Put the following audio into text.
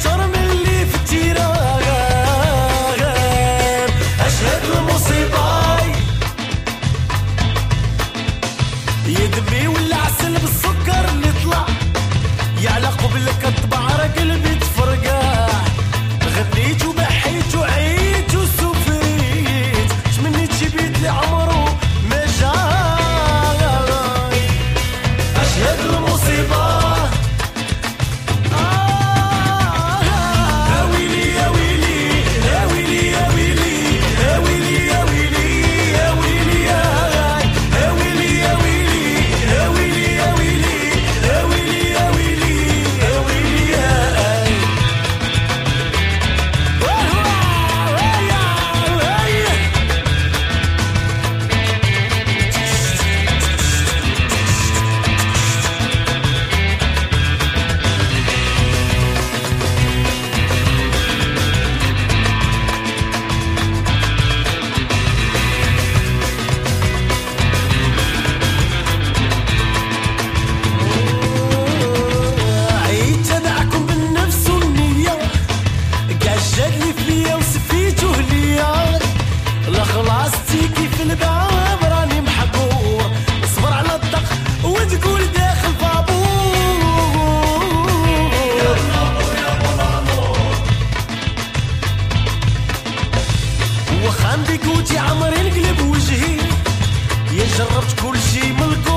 خطر من اللي في التيران أشهد المصيبة يدبي ولا عسل بالسكر نطلع حستيكي في الباب راني محبور. اصبر على الضغط وتقول داخل بابور. وخا وتي عمري القلب وجهي يا جربت كل شي ملك